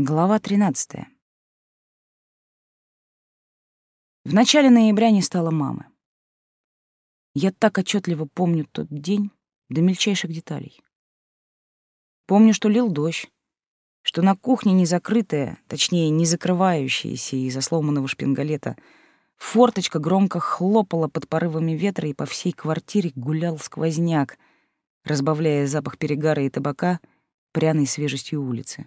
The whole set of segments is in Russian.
Глава 13. В начале ноября не стало мамы. Я так отчетливо помню тот день до мельчайших деталей. Помню, что лил дождь, что на кухне не закрытая, точнее, не закрывающаяся из-за сломанного шпингалета, форточка громко хлопала под порывами ветра, и по всей квартире гулял сквозняк, разбавляя запах перегара и табака пряной свежестью улицы.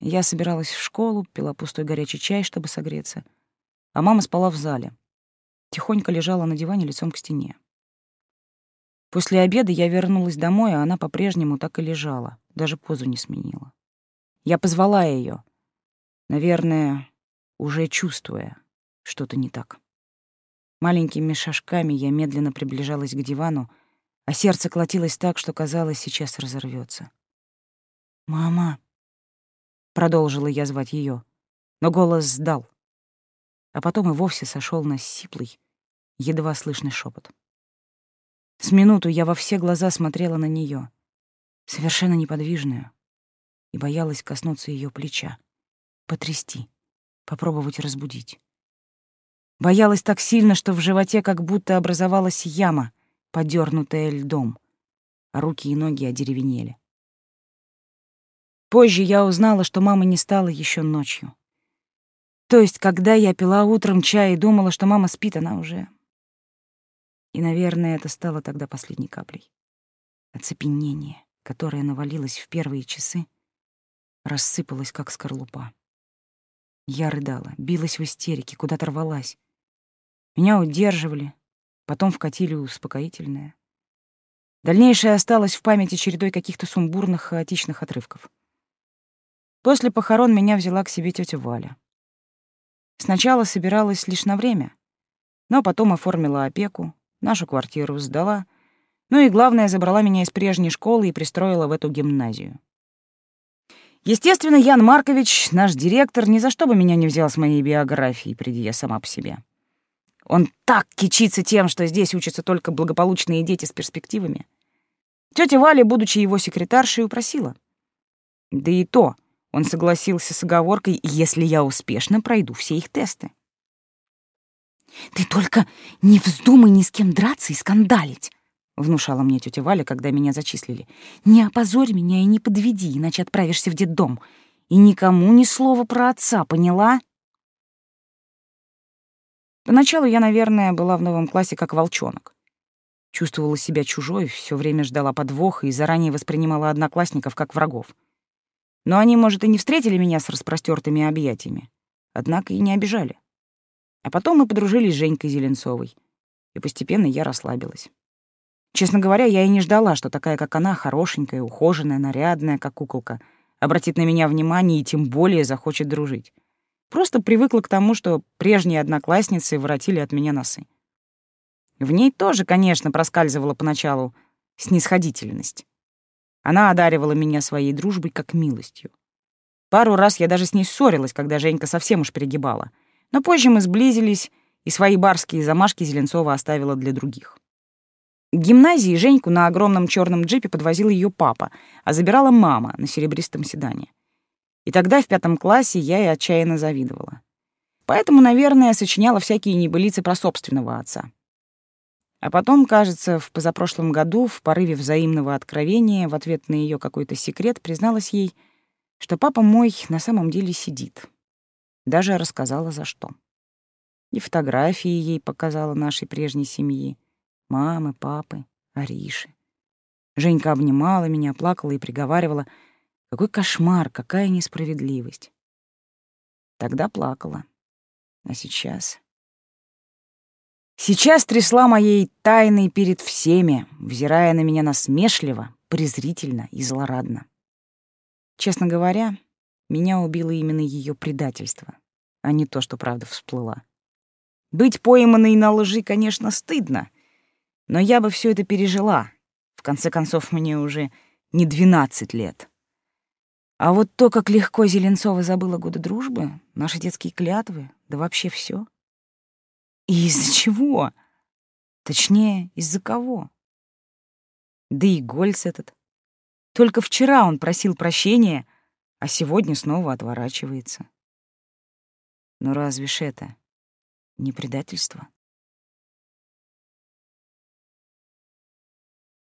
Я собиралась в школу, пила пустой горячий чай, чтобы согреться, а мама спала в зале. Тихонько лежала на диване лицом к стене. После обеда я вернулась домой, а она по-прежнему так и лежала, даже позу не сменила. Я позвала ее, наверное, уже чувствуя, что-то не так. Маленькими шажками я медленно приближалась к дивану, а сердце колотилось так, что казалось, сейчас разорвется. «Мама!» Продолжила я звать ее, но голос сдал. А потом и вовсе сошел на сиплый, едва слышный шепот. С минуту я во все глаза смотрела на нее, совершенно неподвижную, и боялась коснуться ее плеча, потрясти, попробовать разбудить. Боялась так сильно, что в животе как будто образовалась яма, подернутая льдом, а руки и ноги одеревенели. Позже я узнала, что мамы не стало еще ночью. То есть, когда я пила утром чай и думала, что мама спит, она уже... И, наверное, это стало тогда последней каплей. Оцепенение, которое навалилось в первые часы, рассыпалось, как скорлупа. Я рыдала, билась в истерике, куда-то рвалась. Меня удерживали, потом вкатили успокоительное. Дальнейшее осталось в памяти чередой каких-то сумбурных, хаотичных отрывков. После похорон меня взяла к себе тетя Валя. Сначала собиралась лишь на время, но потом оформила опеку, нашу квартиру сдала, ну и, главное, забрала меня из прежней школы и пристроила в эту гимназию. Естественно, Ян Маркович, наш директор, ни за что бы меня не взял с моей биографией, приди я сама по себе. Он так кичится тем, что здесь учатся только благополучные дети с перспективами. Тетя Валя, будучи его секретаршей, упросила. Да и то — он согласился с оговоркой, если я успешно пройду все их тесты. «Ты только не вздумай ни с кем драться и скандалить», — внушала мне тетя Валя, когда меня зачислили. «Не опозорь меня и не подведи, иначе отправишься в детдом. И никому ни слова про отца, поняла?» Поначалу я, наверное, была в новом классе как волчонок. Чувствовала себя чужой, все время ждала подвоха и заранее воспринимала одноклассников как врагов. Но они, может, и не встретили меня с распростертыми объятиями, однако и не обижали. А потом мы подружились с Женькой Зеленцовой, и постепенно я расслабилась. Честно говоря, я и не ждала, что такая, как она, хорошенькая, ухоженная, нарядная, как куколка, обратит на меня внимание и тем более захочет дружить. Просто привыкла к тому, что прежние одноклассницы воротили от меня носы. В ней тоже, конечно, проскальзывала поначалу снисходительность. Она одаривала меня своей дружбой как милостью. Пару раз я даже с ней ссорилась, когда Женька совсем уж перегибала. Но позже мы сблизились, и свои барские замашки Зеленцова оставила для других. К гимназии Женьку на огромном черном джипе подвозил ее папа, а забирала мама на серебристом седане. И тогда в пятом классе я и отчаянно завидовала. Поэтому, наверное, сочиняла всякие небылицы про собственного отца. А потом, кажется, в позапрошлом году, в порыве взаимного откровения, в ответ на ее какой-то секрет, призналась ей, что папа мой на самом деле сидит. Даже рассказала, за что. И фотографии ей показала нашей прежней семьи. Мамы, папы, Ариши. Женька обнимала меня, плакала и приговаривала, какой кошмар, какая несправедливость. Тогда плакала. А сейчас... Сейчас трясла моей тайной перед всеми, взирая на меня насмешливо, презрительно и злорадно. Честно говоря, меня убило именно ее предательство, а не то, что правда всплыла. Быть пойманной на лжи, конечно, стыдно, но я бы все это пережила. В конце концов, мне уже не двенадцать лет. А вот то, как легко Зеленцова забыла годы дружбы, наши детские клятвы, да вообще все. И из-за чего? Точнее, из-за кого? Да и Гольц этот. Только вчера он просил прощения, а сегодня снова отворачивается. Но разве ж это не предательство?